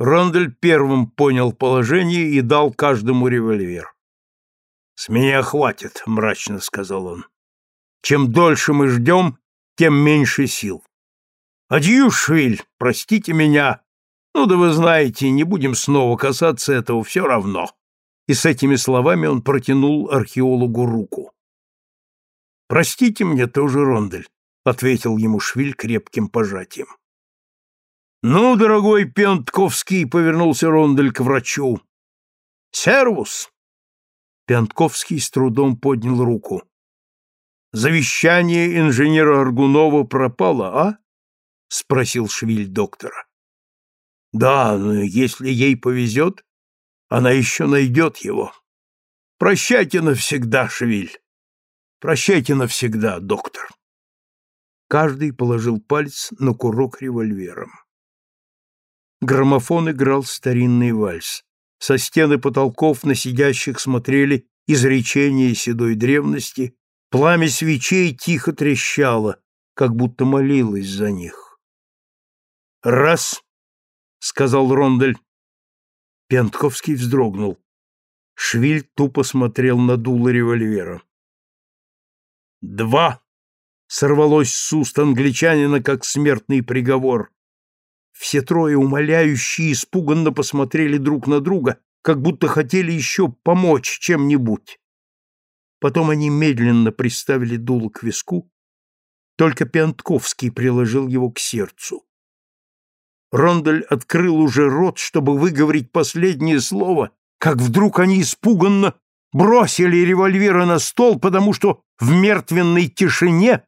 Рондель первым понял положение и дал каждому револьвер. «С меня хватит», — мрачно сказал он. «Чем дольше мы ждем, тем меньше сил. Адью, Швиль, простите меня. Ну да вы знаете, не будем снова касаться этого, все равно». И с этими словами он протянул археологу руку. «Простите мне тоже, Рондель», — ответил ему Швиль крепким пожатием. «Ну, дорогой Пентковский», — повернулся Рондель к врачу. «Сервус!» Пентковский с трудом поднял руку. «Завещание инженера Аргунова пропало, а?» — спросил Швиль доктора. «Да, но если ей повезет, она еще найдет его. Прощайте навсегда, Швиль. Прощайте навсегда, доктор». Каждый положил палец на курок револьвером. Граммофон играл старинный вальс. Со стены потолков на сидящих смотрели изречения седой древности, пламя свечей тихо трещало, как будто молилось за них. «Раз!» — сказал Рондель. Пентковский вздрогнул. Швиль тупо смотрел на дуло револьвера. «Два!» — сорвалось с уст англичанина, как смертный приговор. Все трое умоляющие испуганно посмотрели друг на друга, как будто хотели еще помочь чем-нибудь. Потом они медленно приставили дуло к виску, только Пентковский приложил его к сердцу. Рондель открыл уже рот, чтобы выговорить последнее слово, как вдруг они испуганно бросили револьверы на стол, потому что в мертвенной тишине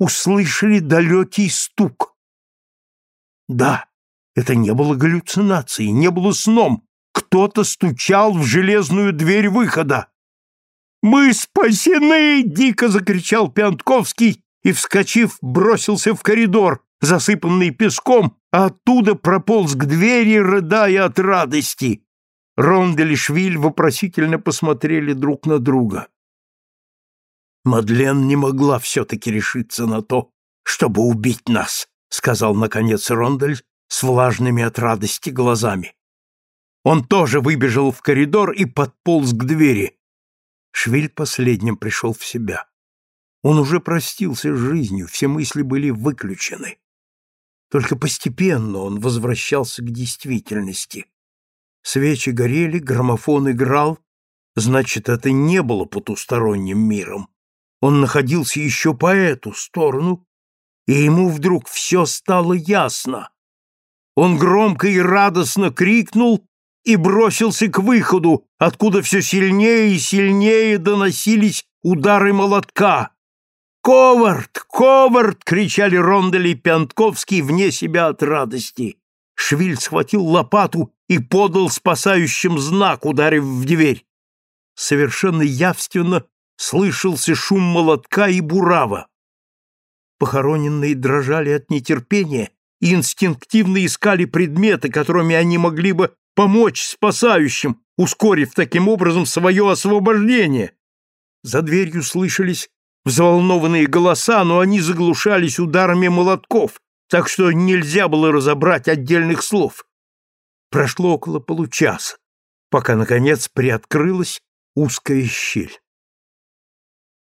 услышали далекий стук. Да, это не было галлюцинацией, не было сном. Кто-то стучал в железную дверь выхода. «Мы спасены!» — дико закричал Пятковский и, вскочив, бросился в коридор, засыпанный песком, а оттуда прополз к двери, рыдая от радости. Рондель и Швиль вопросительно посмотрели друг на друга. «Мадлен не могла все-таки решиться на то, чтобы убить нас», — сказал, наконец, Рондель, с влажными от радости глазами. Он тоже выбежал в коридор и подполз к двери. Швиль последним пришел в себя. Он уже простился с жизнью, все мысли были выключены. Только постепенно он возвращался к действительности. Свечи горели, граммофон играл, значит, это не было потусторонним миром. Он находился еще по эту сторону, и ему вдруг все стало ясно. Он громко и радостно крикнул и бросился к выходу, откуда все сильнее и сильнее доносились удары молотка. «Ковард! Ковард!» — кричали Рондель и Пянтковский вне себя от радости. Швиль схватил лопату и подал спасающим знак, ударив в дверь. Совершенно явственно слышался шум молотка и бурава. Похороненные дрожали от нетерпения инстинктивно искали предметы, которыми они могли бы помочь спасающим, ускорив таким образом свое освобождение. За дверью слышались взволнованные голоса, но они заглушались ударами молотков, так что нельзя было разобрать отдельных слов. Прошло около получаса, пока, наконец, приоткрылась узкая щель.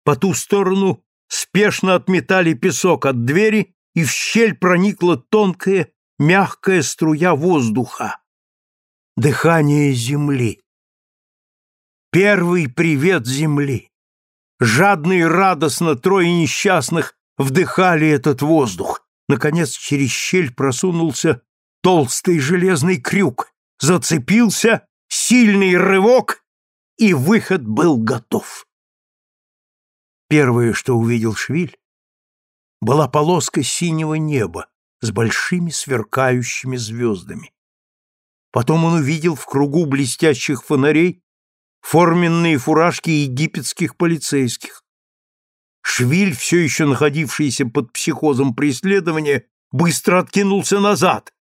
По ту сторону спешно отметали песок от двери и в щель проникла тонкая, мягкая струя воздуха. Дыхание земли. Первый привет земли. Жадно и радостно трое несчастных вдыхали этот воздух. Наконец через щель просунулся толстый железный крюк, зацепился, сильный рывок, и выход был готов. Первое, что увидел Швиль, была полоска синего неба с большими сверкающими звездами. Потом он увидел в кругу блестящих фонарей форменные фуражки египетских полицейских. Швиль, все еще находившийся под психозом преследования, быстро откинулся назад.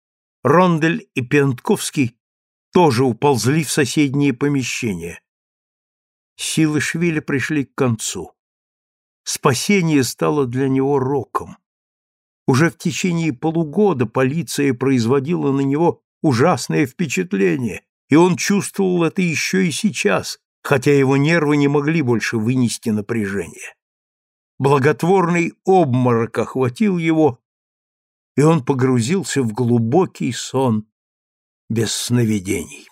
Рондель и Пентковский тоже уползли в соседние помещения. Силы Швиля пришли к концу. Спасение стало для него роком. Уже в течение полугода полиция производила на него ужасное впечатление, и он чувствовал это еще и сейчас, хотя его нервы не могли больше вынести напряжение. Благотворный обморок охватил его, и он погрузился в глубокий сон без сновидений.